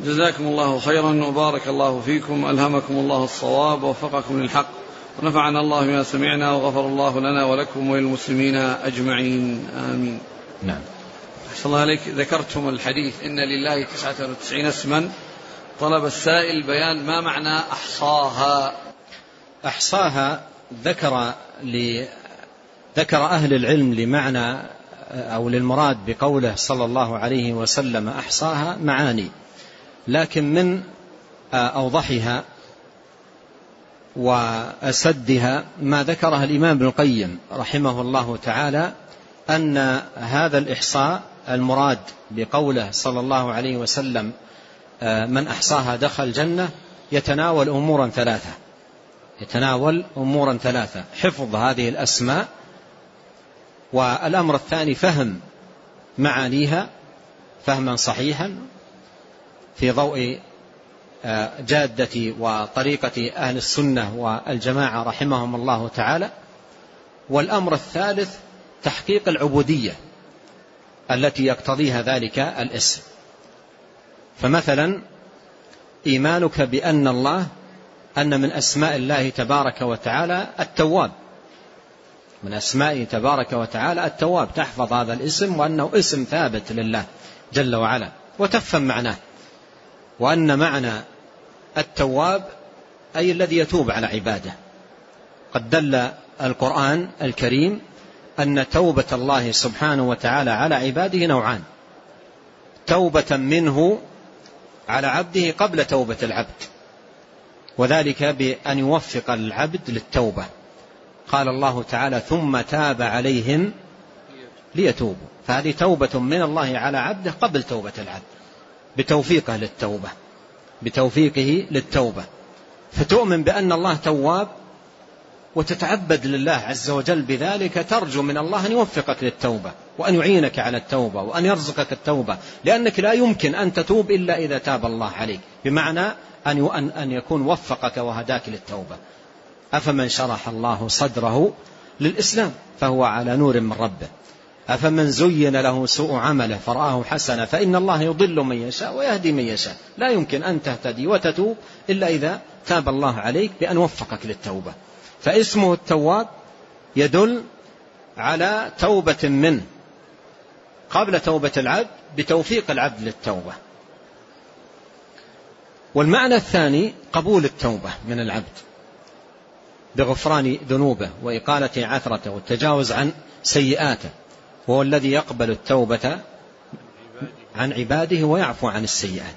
جزاكم الله خيرا وبارك الله فيكم ألهمكم الله الصواب ووفقكم للحق ونفعنا الله بما سمعنا وغفر الله لنا ولكم وللمسلمين أجمعين آمين. نعم. أحسن الله عليك. ذكرتم الحديث إن لله تسعة وتسعين اسما. طلب السائل بيان ما معنى أحصاها. أحصاها ذكر ل ذكر أهل العلم لمعنى أو للمراد بقوله صلى الله عليه وسلم أحصاها معاني. لكن من أوضحها وأسدها ما ذكرها الإمام ابن القيم رحمه الله تعالى أن هذا الإحصاء المراد بقوله صلى الله عليه وسلم من أحصاها دخل الجنة يتناول أمورا ثلاثة. يتناول أمورا ثلاثة. حفظ هذه الأسماء والأمر الثاني فهم معانيها فهما صحيحا في ضوء آه، جادة وطريقة أهل السنة والجماعة رحمهم الله تعالى. والأمر الثالث تحقيق العبودية التي يقتضيها ذلك الاسم. فمثلا إيمانك بأن الله أن من أسماء الله تبارك وتعالى التواب. من أسمائه تبارك وتعالى التواب. تحفظ هذا الاسم وأنه اسم ثابت لله جل وعلا. وتفهم معناه. وأن معنى التواب أي الذي يتوب على عباده. قد دل القرآن الكريم أن توبة الله سبحانه وتعالى على عباده نوعان. توبة منه على عبده قبل توبة العبد وذلك بأن يوفق العبد للتوبة. قال الله تعالى ثم تاب عليهم ليتوبوا فهذه توبة من الله على عبده قبل توبة العبد. بتوفيقه للتوبة. بتوفيقه للتوبة. فتؤمن بأن الله تواب وتتعبد لله عز وجل بذلك ترجو من الله أن يوفقك للتوبة وأن يعينك على التوبة وأن يرزقك التوبة. لأنك لا يمكن أن تتوب إلا إذا تاب الله عليك. بمعنى أن أن يكون وفقك وهداك للتوبة. أفمن شرح الله صدره للإسلام فهو على نور من ربه. أفمن زين له سوء عمله فرآه حسنا فإن الله يضل من يشاء ويهدي من يشاء. لا يمكن أن تهتدي وتتوب إلا إذا تاب الله عليك بأن وفقك للتوبة. فاسمه التواب يدل على توبة منه قبل توبة العبد بتوفيق العبد للتوبة. والمعنى الثاني قبول التوبة من العبد بغفران ذنوبه وإقالة عثرته والتجاوز عن سيئاته. وهو الذي يقبل التوبة عن عباده ويعفو عن السيئات.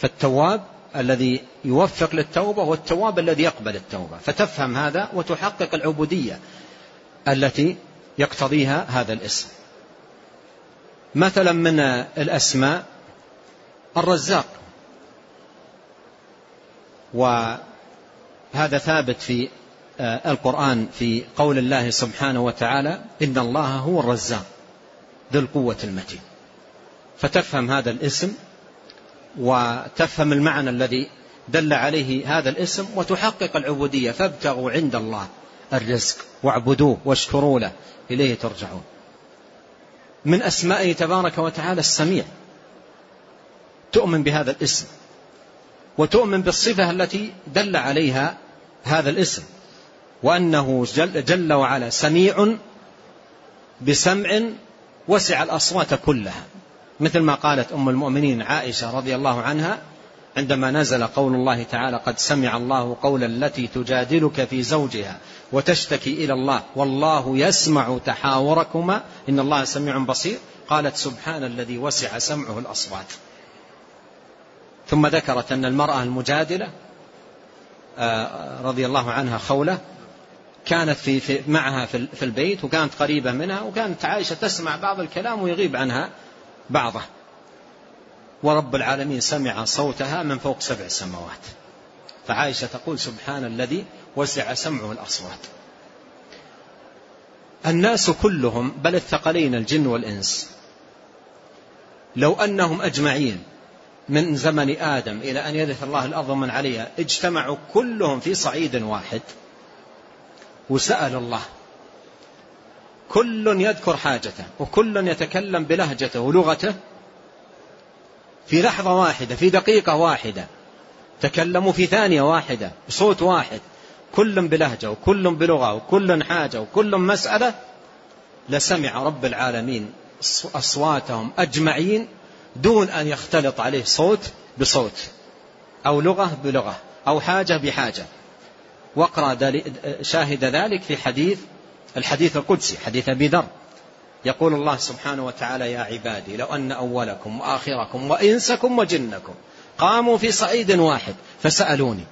فالتواب الذي يوفق للتوبة والتواب الذي يقبل التوبة. فتفهم هذا وتحقق العبودية التي يقتضيها هذا الاسم. مثلا من الأسماء الرزاق. وهذا ثابت في القرآن في قول الله سبحانه وتعالى إن الله هو الرزاق ذو القوة المتين. فتفهم هذا الاسم وتفهم المعنى الذي دل عليه هذا الاسم وتحقق العبودية. فابتغوا عند الله الرزق واعبدوه واشكروا له إليه ترجعون. من أسمائه تبارك وتعالى السميع. تؤمن بهذا الاسم وتؤمن بالصفة التي دل عليها هذا الاسم. وأنه جل, جل وعلا سميع بسمع وسع الأصوات كلها. مثل ما قالت أم المؤمنين عائشة رضي الله عنها عندما نزل قول الله تعالى قد سمع الله قولا التي تجادلك في زوجها وتشتكي إلى الله والله يسمع تحاوركما إن الله سميع بصير قالت سبحان الذي وسع سمعه الأصوات. ثم ذكرت أن المرأة المجادلة آه، رضي الله عنها خولة كانت في, في معها في البيت وكانت قريبة منها وكانت عائشة تسمع بعض الكلام ويغيب عنها بعضه. ورب العالمين سمع صوتها من فوق سبع سماوات. فعائشة تقول سبحان الذي وسع سمعه الأصوات. الناس كلهم بل الثقلين الجن والإنس. لو أنهم أجمعين من زمن آدم إلى أن يرث الله الأرض من عليها اجتمعوا كلهم في صعيد واحد. وسأل الله. كل يذكر حاجته وكل يتكلم بلهجته ولغته في لحظة واحدة في دقيقة واحدة. تكلموا في ثانية واحدة بصوت واحد. كل بلهجة وكل بلغة وكل حاجة وكل مسألة لسمع رب العالمين أصواتهم أجمعين دون أن يختلط عليه صوت بصوت أو لغة بلغة أو حاجة بحاجة. واقرأ شاهد ذلك في حديث الحديث القدسي حديث أبي ذر. يقول الله سبحانه وتعالى يا عبادي لو أن أولكم وآخركم وإنسكم وجنكم قاموا في صعيد واحد فسألوني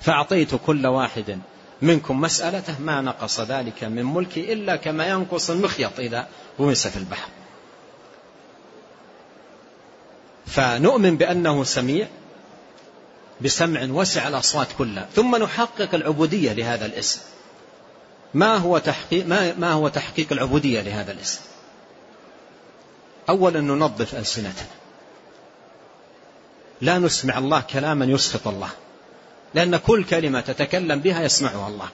فأعطيت كل واحد منكم مسألته ما نقص ذلك من ملكي إلا كما ينقص المخيط إذا غمس في البحر. فنؤمن بأنه سميع بسمع وسع الأصوات كلها. ثم نحقق العبودية لهذا الاسم. ما هو تحقيق, ما, ما هو تحقيق العبودية لهذا الاسم؟ أولا ننظف ألسنتنا. لا نسمع الله كلاما يسخط الله. لأن كل كلمة تتكلم بها يسمعها الله.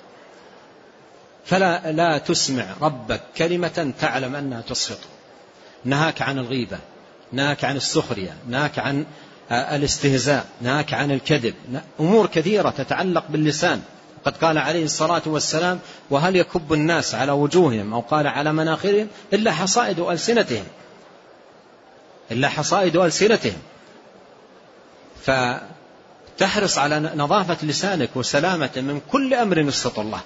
فلا لا تسمع ربك كلمة تعلم أنها تسخطه نهاك عن الغيبة. نهاك عن السخرية. نهاك عن الاستهزاء نهاك عن الكذب. أمور كثيرة تتعلق باللسان. قد قال عليه الصلاة والسلام وهل يكب الناس على وجوههم أو قال على مناخرهم إلا حصائد ألسنتهم؟ إلا حصائد ألسنتهم. فتحرص على نظافة لسانك وسلامته من كل أمر يسخط الله.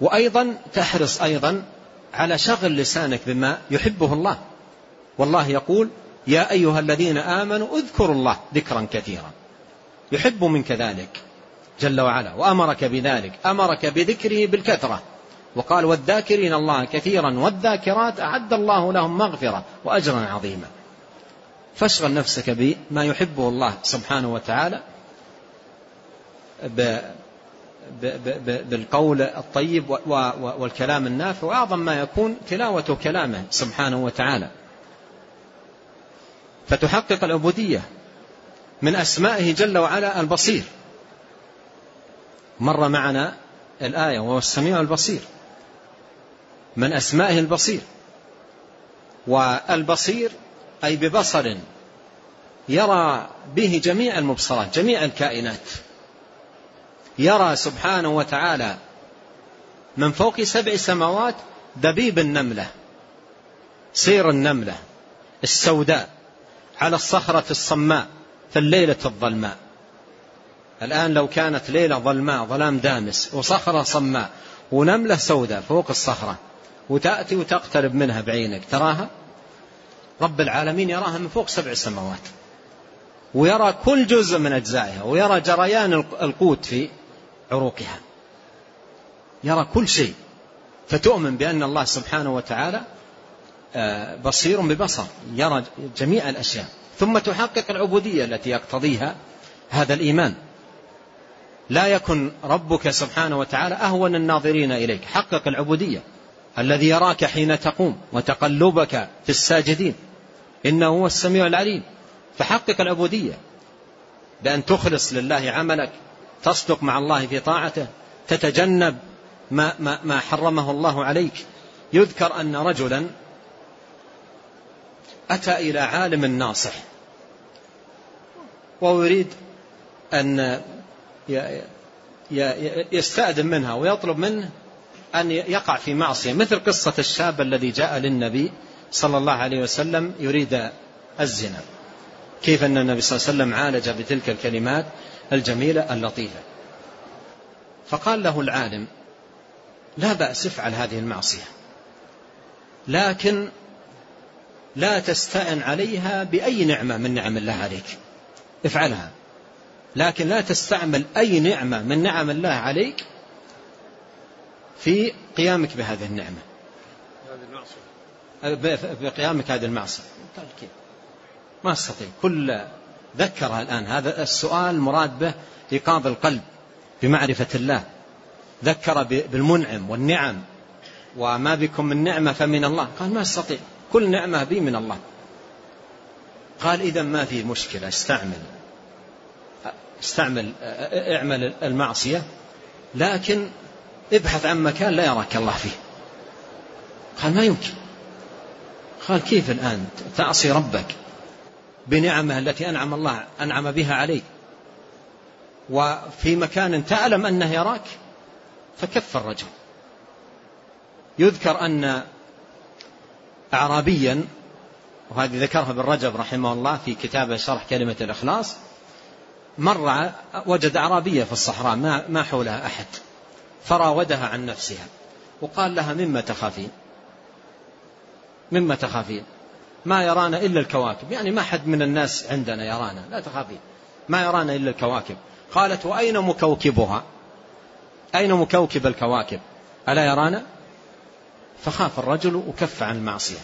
وأيضا تحرص أيضا على شغل لسانك بما يحبه الله. والله يقول يا أيها الذين آمنوا اذكروا الله ذكرا كثيرا. يحب منك ذلك جل وعلا وأمرك بذلك أمرك بذكره بالكثرة. وقال والذاكرين الله كثيرا والذاكرات أعد الله لهم مغفرة وأجرا عظيما. فاشغل نفسك بما يحبه الله سبحانه وتعالى بالقول الطيب والكلام النافع وأعظم ما يكون تلاوة كلامه سبحانه وتعالى. فتحقق العبودية من أسمائه جل وعلا البصير. مر معنا الآية وهو السميع البصير. من أسمائه البصير. والبصير أي ببصر يرى به جميع المبصرات جميع الكائنات. يرى سبحانه وتعالى من فوق سبع سماوات دبيب النملة سير النملة السوداء. على الصخرة الصماء في الليلة الظلماء. الآن لو كانت ليلة ظلماء ظلام دامس وصخرة صماء ونملة سوداء فوق الصخرة وتأتي وتقترب منها بعينك تراها؟ رب العالمين يراها من فوق سبع سماوات. ويرى كل جزء من أجزائها ويرى جريان القوت في عروقها. يرى كل شيء. فتؤمن بأن الله سبحانه وتعالى بصير ببصر يرى جميع الأشياء. ثم تحقق العبودية التي يقتضيها هذا الإيمان. لا يكن ربك سبحانه وتعالى أهون الناظرين إليك. حقق العبودية الذي يراك حين تقوم وتقلبك في الساجدين. إنه هو السميع العليم. فحقق العبودية بأن تخلص لله عملك تصدق مع الله في طاعته تتجنب ما, ما, ما حرمه الله عليك. يذكر أن رجلا أتى إلى عالم ناصح ويريد أن يستأذن منها ويطلب منه أن يقع في معصية مثل قصة الشاب الذي جاء للنبي صلى الله عليه وسلم يريد الزنا. كيف أن النبي صلى الله عليه وسلم عالج بتلك الكلمات الجميلة اللطيفة؟ فقال له العالم لا بأس افعل هذه المعصية. لكن لا تستعن عليها بأي نعمة من نعم الله عليك. افعلها. لكن لا تستعمل أي نعمة من نعم الله عليك في قيامك بهذه النعمة. بقيامك هذه المعصية. ما أستطيع. كل ذكرها الآن. هذا السؤال مراد به إيقاظ القلب بمعرفة الله. ذكر بالمنعم والنعم. وما بكم من نعمة فمن الله. قال ما أستطيع. كل نعمة بي من الله. قال إذا ما في مشكلة استعمل. استعمل اعمل المعصية لكن ابحث عن مكان لا يراك الله فيه. قال ما يمكن. قال كيف الآن؟ تعصي ربك بنعمة التي أنعم الله أنعم بها عليك. وفي مكان تعلم أنه يراك فكف الرجل. يذكر أن أعرابيا وهذه ذكرها ابن رجب رحمه الله في كتابه شرح كلمة الإخلاص مر وجد أعرابية في الصحراء ما, ما حولها أحد فراودها عن نفسها وقال لها مما تخافين مما تخافين ما يرانا إلا الكواكب يعني ما حد من الناس عندنا يرانا لا تخافين ما يرانا إلا الكواكب قالت وأين مكوكبها؟ أين مكوكب الكواكب؟ ألا يرانا؟ فخاف الرجل وكف عن المعصية.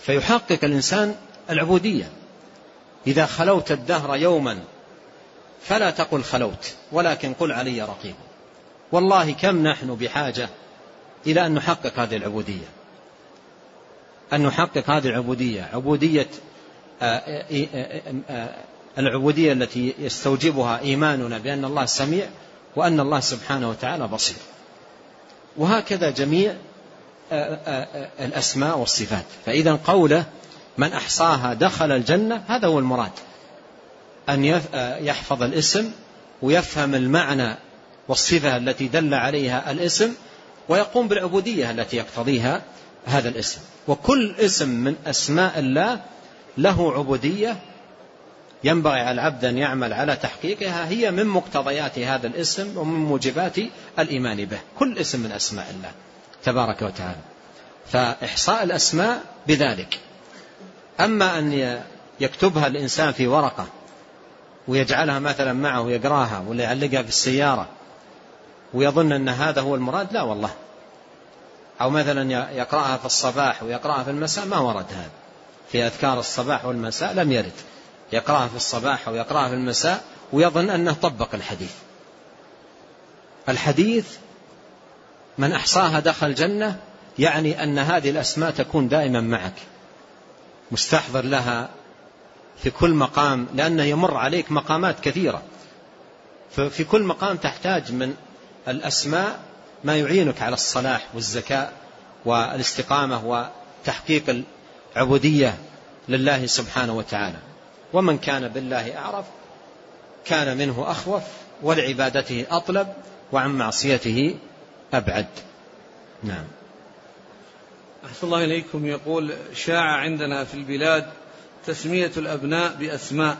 فيحقق الإنسان العبودية. إذا خلوت الدهر يوما فلا تقل خلوت ولكن قل علي رقيب. والله كم نحن بحاجة إلى أن نحقق هذه العبودية. أن نحقق هذه العبودية عبودية آه، آه، آه، العبودية التي يستوجبها إيماننا بأن الله سميع وأن الله سبحانه وتعالى بصير. وهكذا جميع الأسماء والصفات. فإذا قوله من أحصاها دخل الجنة هذا هو المراد. أن يحفظ الاسم ويفهم المعنى والصفة التي دل عليها الاسم ويقوم بالعبودية التي يقتضيها هذا الاسم. وكل اسم من أسماء الله له عبودية ينبغي على العبد أن يعمل على تحقيقها هي من مقتضيات هذا الاسم ومن موجبات الإيمان به. كل اسم من أسماء الله تبارك وتعالى. فإحصاء الأسماء بذلك. أما أن يكتبها الإنسان في ورقة ويجعلها مثلا معه ويقراها ولا يعلقها في السيارة ويظن أن هذا هو المراد لا والله. أو مثلا يقرأها في الصباح ويقرأها في المساء ما ورد هذا. في أذكار الصباح والمساء لم يرد. يقرأها في الصباح ويقرأها في المساء ويظن أنه طبق الحديث. الحديث من أحصاها دخل الجنة يعني أن هذه الأسماء تكون دائما معك. مستحضر لها في كل مقام لأنه يمر عليك مقامات كثيرة. ففي كل مقام تحتاج من الأسماء ما يعينك على الصلاح والزكاة والاستقامة وتحقيق العبودية لله سبحانه وتعالى. ومن كان بالله أعرف كان منه أخوف ولعبادته أطلب وعن معصيته أبعد. نعم. أحسن الله إليكم. يقول شاع عندنا في البلاد تسمية الأبناء بأسماء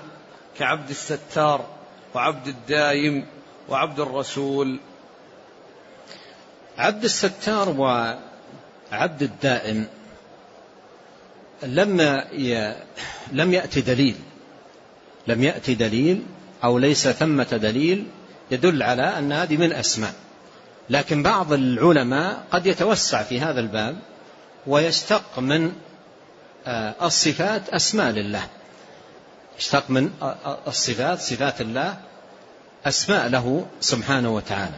كعبد الستار وعبد الدايم وعبد الرسول. عبد الستار وعبد الدائم لم لم يأتي دليل لم يأتي دليل أو ليس ثمة دليل يدل على أن هذه من أسماء لكن بعض العلماء قد يتوسع في هذا الباب ويشتق من آه، الصفات أسماء لله. اشتق من آه، آه، الصفات صفات الله أسماء له سبحانه وتعالى.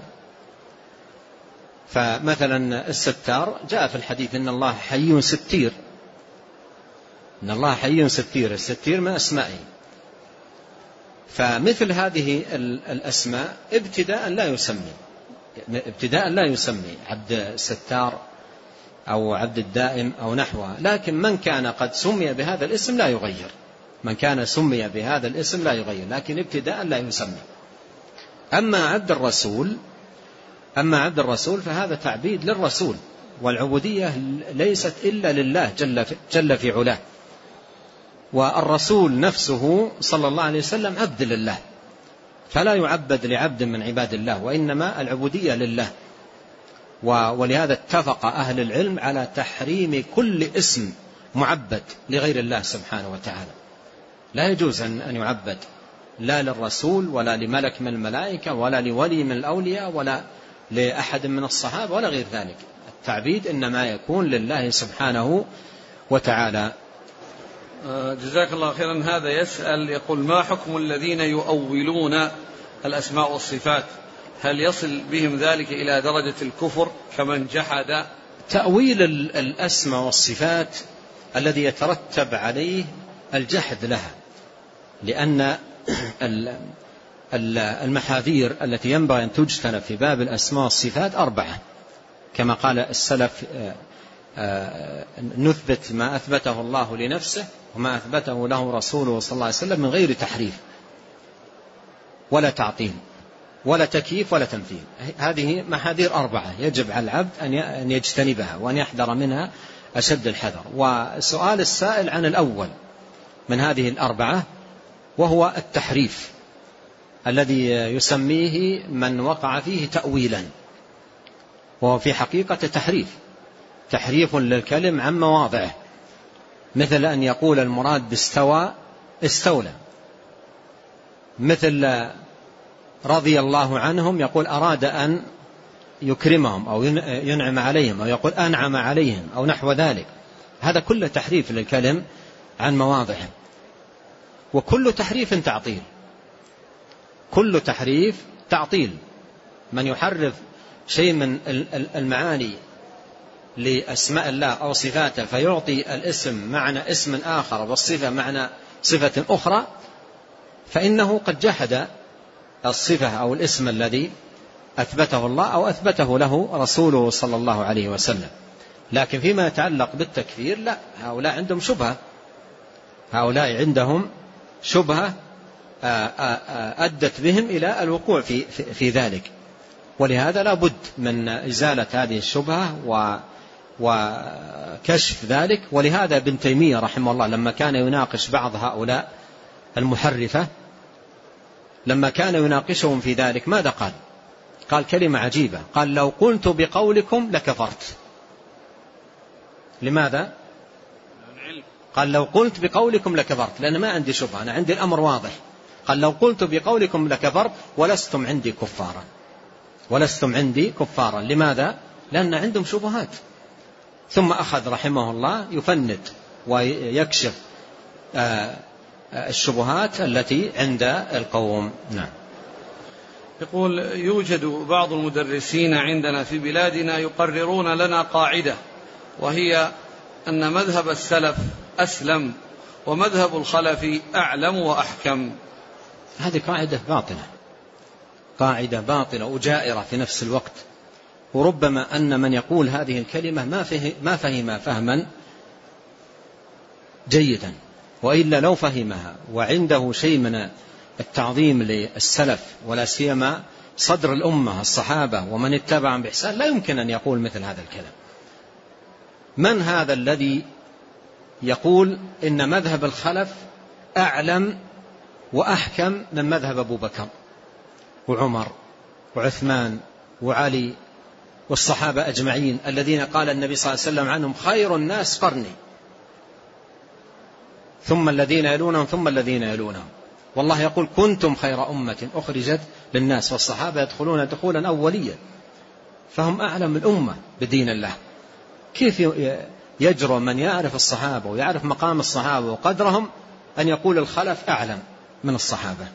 فمثلا الستار جاء في الحديث إن الله حي ستير. إن الله حي ستير. الستير من أسمائه. فمثل هذه الأسماء ابتداء لا يسمي. ابتداء لا يسمي عبد الستار أو عبد الدائم أو نحوها لكن من كان قد سمي بهذا الاسم لا يغير. من كان سمي بهذا الاسم لا يغير لكن ابتداء لا يسمي. أما عبد الرسول أما عبد الرسول فهذا تعبيد للرسول والعبودية ليست إلا لله جل في, جل في علاه. والرسول نفسه صلى الله عليه وسلم عبد لله فلا يعبد لعبد من عباد الله وإنما العبودية لله. ولهذا اتفق أهل العلم على تحريم كل اسم معبد لغير الله سبحانه وتعالى. لا يجوز أن يعبد لا للرسول ولا لملك من الملائكة ولا لولي من الأولياء ولا لأحد من الصحابة ولا غير ذلك. التعبيد إنما يكون لله سبحانه وتعالى. جزاك الله خيرا. هذا يسأل يقول ما حكم الذين يؤولون الأسماء والصفات؟ هل يصل بهم ذلك إلى درجة الكفر كمن جحد؟ تأويل الأسماء والصفات الذي يترتب عليه الجحد لها لأن المحاذير التي ينبغي أن تجتنب في باب الأسماء والصفات أربعة كما قال السلف آه، نثبت ما أثبته الله لنفسه وما أثبته له رسوله صلى الله عليه وسلم من غير تحريف ولا تعطيل ولا تكييف ولا تمثيل هذه محاذير أربعة يجب على العبد أن يجتنبها وأن يحذر منها أشد الحذر. وسؤال السائل عن الأول من هذه الأربعة وهو التحريف الذي يسميه من وقع فيه تأويلا وهو في حقيقة تحريف. تحريف للكلم عن مواضعه. مثل أن يقول المراد باستوى استولى. مثل رضي الله عنهم يقول أراد أن يكرمهم أو ينعم عليهم أو يقول أنعم عليهم أو نحو ذلك. هذا كله تحريف للكلم عن مواضعه. وكل تحريف تعطيل. كل تحريف تعطيل. من يحرف شيء من المعاني لأسماء الله أو صفاته فيعطي الاسم معنى اسم آخر والصفة معنى صفة أخرى فإنه قد جحد الصفة أو الاسم الذي أثبته الله أو أثبته له رسوله صلى الله عليه وسلم. لكن فيما يتعلق بالتكفير لا هؤلاء عندهم شبهة. هؤلاء عندهم شبهة أدت بهم إلى الوقوع في, في ذلك. ولهذا لا بد من إزالة هذه الشبهة وكشف ذلك. ولهذا ابن تيمية رحمه الله لما كان يناقش بعض هؤلاء المحرفة لما كان يناقشهم في ذلك ماذا قال؟ قال كلمة عجيبة. قال لو قلت بقولكم لكفرت. لماذا؟ قال لو قلت بقولكم لكفرت لأن ما عندي شبهة أنا عندي الأمر واضح. قال لو قلت بقولكم لكفرت ولستم عندي كفارا. ولستم عندي كفارا. لماذا؟ لأن عندهم شبهات. ثم أخذ رحمه الله يفند ويكشف آه، الشبهات التي عند القوم. نعم. يقول يوجد بعض المدرسين عندنا في بلادنا يقررون لنا قاعدة وهي أن مذهب السلف أسلم ومذهب الخلف أعلم وأحكم. هذه قاعدة باطلة قاعدة باطلة وجائرة في نفس الوقت. وربما أن من يقول هذه الكلمة ما فهم, ما فهم فهما جيدا وإلا لو فهمها وعنده شيء من التعظيم للسلف ولا سيما صدر الأمة الصحابة ومن اتبعهم بإحسان لا يمكن أن يقول مثل هذا الكلام. من هذا الذي يقول إن مذهب الخلف أعلم وأحكم من مذهب أبو بكر وعمر وعثمان وعلي والصحابة أجمعين الذين قال النبي صلى الله عليه وسلم عنهم خير الناس قرني. ثم الذين يلونهم ثم الذين يلونهم. والله يقول كنتم خير أمة أخرجت للناس والصحابة يدخلون دخولا أوليا. فهم أعلم الأمة بدين الله. كيف يجرؤ من يعرف الصحابة ويعرف مقام الصحابة وقدرهم أن يقول الخلف أعلم من الصحابة؟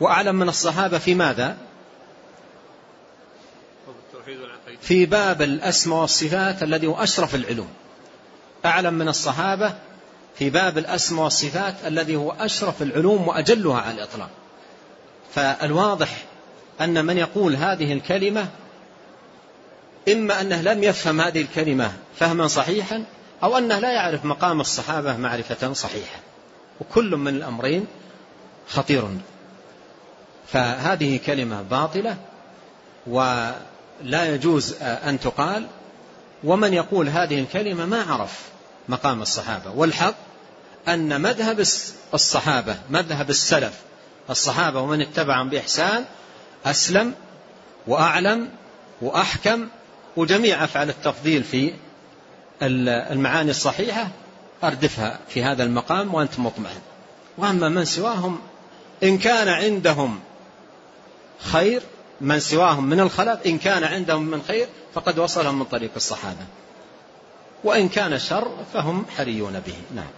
وأعلم من الصحابة في ماذا؟ في باب الأسماء والصفات الذي هو أشرف العلوم. أعلم من الصحابة في باب الأسماء والصفات الذي هو أشرف العلوم وأجلها على الإطلاق. فالواضح أن من يقول هذه الكلمة إما أنه لم يفهم هذه الكلمة فهما صحيحا أو أنه لا يعرف مقام الصحابة معرفة صحيحة. وكل من الأمرين خطير. فهذه كلمة باطلة ولا يجوز أن تقال ومن يقول هذه الكلمة ما عرف مقام الصحابة. والحق أن مذهب الصحابة مذهب السلف الصحابة ومن اتبعهم بإحسان أسلم وأعلم وأحكم وجميع أفعال التفضيل في المعاني الصحيحة أردفها في هذا المقام وأنت مطمئن. وأما من سواهم إن كان عندهم خير من سواهم من الخلق إن كان عندهم من خير فقد وصلهم من طريق الصحابة. وإن كان شر فهم حريون به. نعم.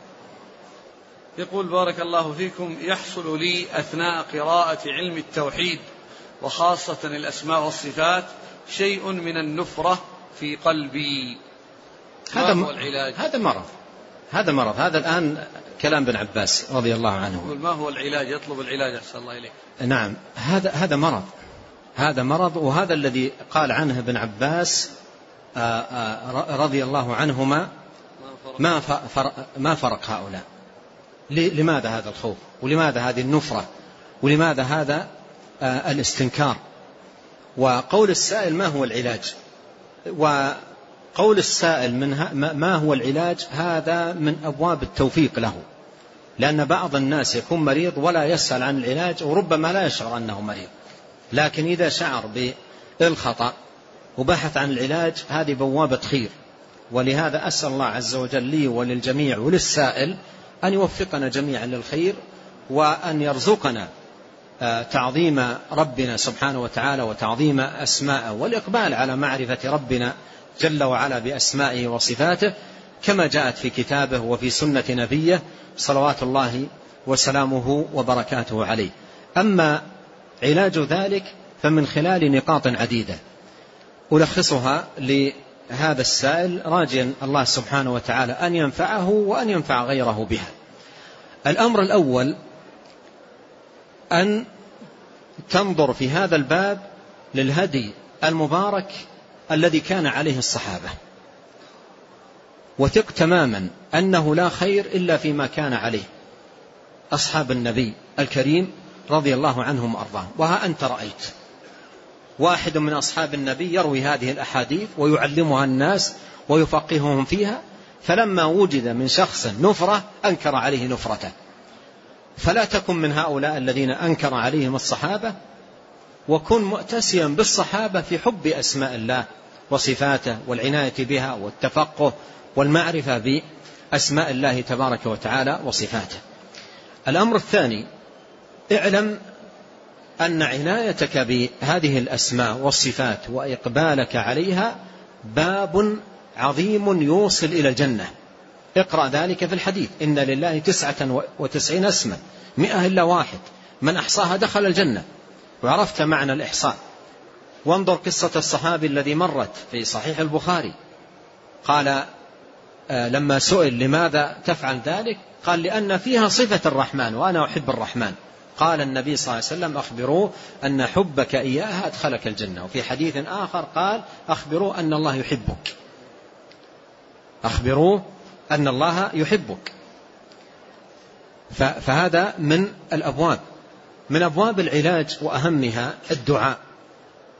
يقول بارك الله فيكم يحصل لي أثناء قراءة علم التوحيد وخاصة الأسماء والصفات شيء من النفرة في قلبي. هذا هو العلاج؟ هذا مرض. هذا مرض. هذا الآن كلام ابن عباس رضي الله عنه. يقول ما هو العلاج؟ يطلب العلاج أحسن الله إليك. نعم. هذا هذا مرض. هذا مرض وهذا الذي قال عنه ابن عباس رضي الله عنهما ما ما فرق هؤلاء؟ لماذا هذا الخوف؟ ولماذا هذه النفرة؟ ولماذا هذا الاستنكار؟ وقول السائل ما هو العلاج؟ وقول السائل من ما هو العلاج؟ هذا من أبواب التوفيق له. لأن بعض الناس يكون مريض ولا يسأل عن العلاج وربما لا يشعر أنه مريض. لكن إذا شعر بالخطأ وبحث عن العلاج هذه بوابة خير. ولهذا أسأل الله عز وجل لي وللجميع وللسائل أن يوفقنا جميعا للخير وأن يرزقنا آه، تعظيم ربنا سبحانه وتعالى وتعظيم أسماءه والإقبال على معرفة ربنا جل وعلا بأسمائه وصفاته كما جاءت في كتابه وفي سنة نبيه صلوات الله وسلامه وبركاته عليه. أما علاج ذلك فمن خلال نقاط عديدة. ألخصها لهذا السائل راجيا الله سبحانه وتعالى أن ينفعه وأن ينفع غيره بها. الأمر الأول أن تنظر في هذا الباب للهدي المبارك الذي كان عليه الصحابة. وثق تماما أنه لا خير إلا فيما كان عليه أصحاب النبي الكريم رضي الله عنهم وأرضاهم. وها أنت رأيت. واحد من أصحاب النبي يروي هذه الأحاديث ويعلمها الناس ويفقههم فيها فلما وجد من شخص نفرة أنكر عليه نفرته. فلا تكن من هؤلاء الذين أنكر عليهم الصحابة وكن مؤتسيا بالصحابة في حب أسماء الله وصفاته والعناية بها والتفقه والمعرفة بأسماء الله تبارك وتعالى وصفاته. الأمر الثاني اعلم أن عنايتك بهذه الأسماء والصفات وإقبالك عليها باب عظيم يوصل إلى الجنة. اقرأ ذلك في الحديث. إن لله تسعة وتسعين اسما مئة إلا واحد. من أحصاها دخل الجنة. وعرفت معنى الإحصاء. وانظر قصة الصحابي الذي مرت في صحيح البخاري. قال آه، لما سئل لماذا تفعل ذلك؟ قال لأن فيها صفة الرحمن وأنا أحب الرحمن. قال النبي صلى الله عليه وسلم أخبروه أن حبك إياها أدخلك الجنة. وفي حديث آخر قال أخبروه أن الله يحبك. أخبروه أن الله يحبك. فهذا من الأبواب. من أبواب العلاج وأهمها الدعاء.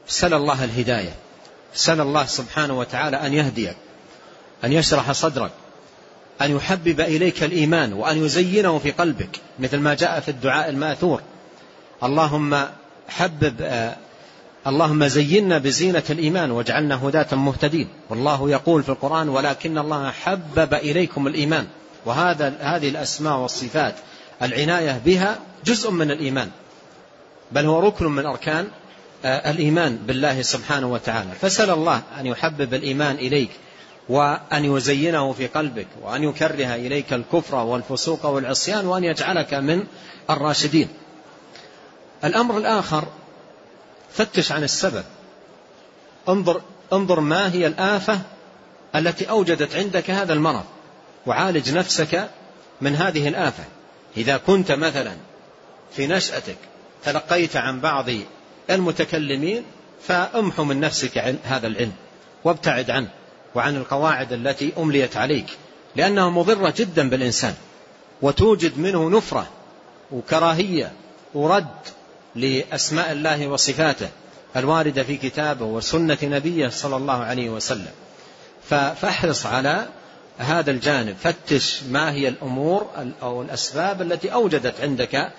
سل الله الهداية. سل الله سبحانه وتعالى أن يهديك. أن يشرح صدرك. أن يحبب إليك الإيمان وأن يزينه في قلبك مثل ما جاء في الدعاء المأثور. اللهم حبب آه، اللهم زينا بزينة الإيمان واجعلنا هداة مهتدين. والله يقول في القرآن ولكن الله حبب إليكم الإيمان وهذا هذه الأسماء والصفات العناية بها جزء من الإيمان. بل هو ركن من أركان آه، الإيمان بالله سبحانه وتعالى. فسل الله أن يحبب الإيمان إليك. وأن يزينه في قلبك وأن يكره إليك الكفر والفسوق والعصيان وأن يجعلك من الراشدين. الأمر الآخر فتش عن السبب. انظر, انظر ما هي الآفة التي أوجدت عندك هذا المرض وعالج نفسك من هذه الآفة. إذا كنت مثلا في نشأتك تلقيت عن بعض المتكلمين فامحو من نفسك هذا العلم وابتعد عنه. وعن القواعد التي أمليت عليك لأنها مضرة جدا بالإنسان وتوجد منه نفرة وكراهية ورد لأسماء الله وصفاته الواردة في كتابه وسنة نبيه صلى الله عليه وسلم. فاحرص على هذا الجانب فتش ما هي الأمور أو الأسباب التي أوجدت عندك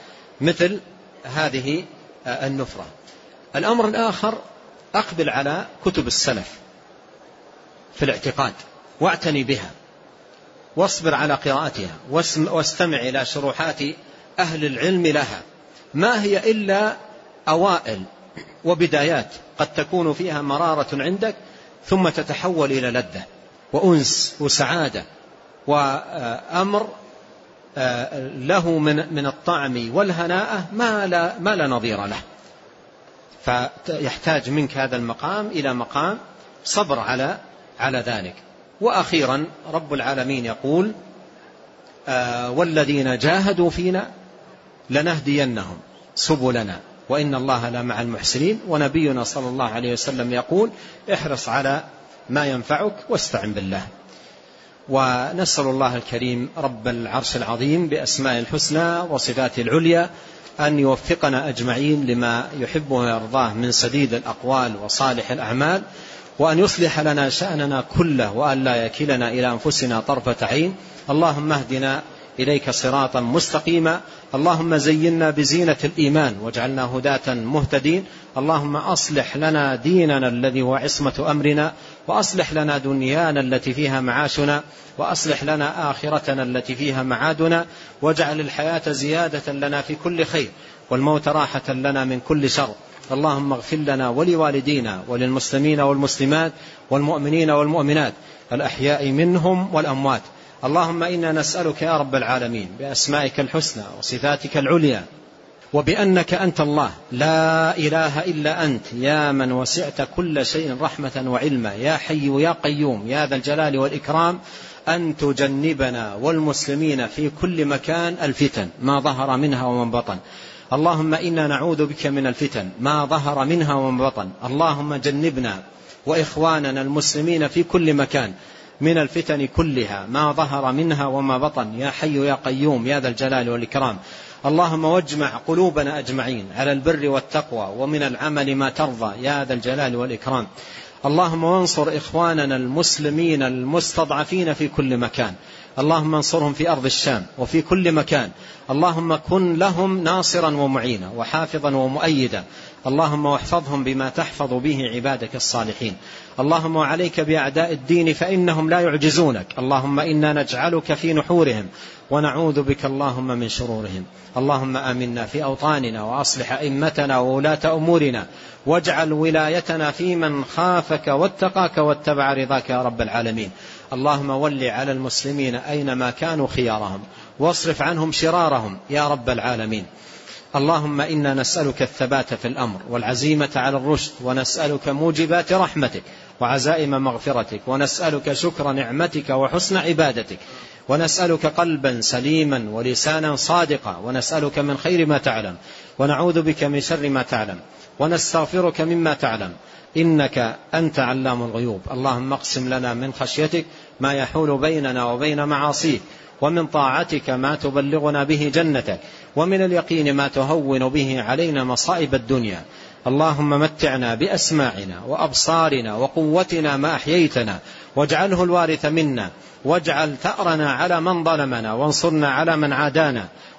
مثل هذه النفرة. الأمر الآخر أقبل على كتب السلف. في الاعتقاد واعتني بها واصبر على قراءتها واستمع إلى شروحات أهل العلم لها. ما هي إلا أوائل وبدايات قد تكون فيها مرارة عندك ثم تتحول إلى لذة وأنس وسعادة وأمر آه، له من من الطعم والهناءة ما لا ما لا نظير له. فيحتاج منك هذا المقام إلى مقام صبر على على ذلك. وأخيرا رب العالمين يقول آه والذين جاهدوا فينا لنهدينهم سبلنا وإن الله لمع المحسنين. ونبينا صلى الله عليه وسلم يقول احرص على ما ينفعك واستعن بالله. ونسأل الله الكريم رب العرش العظيم بأسماء الحسنى وصفاته العليا أن يوفقنا أجمعين لما يحبه ويرضاه من سديد الأقوال وصالح الأعمال. وأن يصلح لنا شأننا كله وأن لا يكلنا إلى أنفسنا طرفة عين. اللهم اهدنا إليك صراطا مستقيما. اللهم زينا بزينة الإيمان واجعلنا هداة مهتدين. اللهم أصلح لنا ديننا الذي هو عصمة أمرنا وأصلح لنا دنيانا التي فيها معاشنا وأصلح لنا آخرتنا التي فيها معادنا واجعل الحياة زيادة لنا في كل خير والموت راحة لنا من كل شر. اللهم اغفر لنا ولوالدينا وللمسلمين والمسلمات والمؤمنين والمؤمنات الأحياء منهم والأموات. اللهم إنا نسألك يا رب العالمين بأسمائك الحسنى وصفاتك العليا وبأنك أنت الله. لا إله إلا أنت يا من وسعت كل شيء رحمة وعلما. يا حي يا قيوم يا ذا الجلال والإكرام أن تجنبنا والمسلمين في كل مكان الفتن ما ظهر منها ومن بطن. اللهم إنا نعوذ بك من الفتن ما ظهر منها ومن بطن. اللهم جنبنا وإخواننا المسلمين في كل مكان من الفتن كلها ما ظهر منها وما بطن. يا حي يا قيوم يا ذا الجلال والإكرام. اللهم واجمع قلوبنا أجمعين على البر والتقوى ومن العمل ما ترضى. يا ذا الجلال والإكرام. اللهم وانصر إخواننا المسلمين المستضعفين في كل مكان. اللهم انصرهم في أرض الشام وفي كل مكان. اللهم كن لهم ناصرا ومعينا وحافظا ومؤيدا. اللهم واحفظهم بما تحفظ به عبادك الصالحين. اللهم وعليك بأعداء الدين فإنهم لا يعجزونك. اللهم إنا نجعلك في نحورهم ونعوذ بك اللهم من شرورهم. اللهم آمنا في أوطاننا وأصلح أئمتنا وولاة أمورنا. واجعل ولايتنا في من خافك واتقاك واتبع رضاك يا رب العالمين. اللهم ول على المسلمين أينما كانوا خيارهم واصرف عنهم شرارهم يا رب العالمين. اللهم إنا نسألك الثبات في الأمر والعزيمة على الرشد ونسألك موجبات رحمتك وعزائم مغفرتك ونسألك شكر نعمتك وحسن عبادتك ونسألك قلبا سليما ولسانا صادقا ونسألك من خير ما تعلم. ونعوذ بك من شر ما تعلم ونستغفرك مما تعلم. إنك أنت علام الغيوب. اللهم اقسم لنا من خشيتك ما يحول بيننا وبين معاصيك ومن طاعتك ما تبلغنا به جنتك ومن اليقين ما تهون به علينا مصائب الدنيا. اللهم متعنا بأسماعنا وأبصارنا وقوتنا ما أحييتنا واجعله الوارث منا واجعل ثأرنا على من ظلمنا وانصرنا على من عادانا.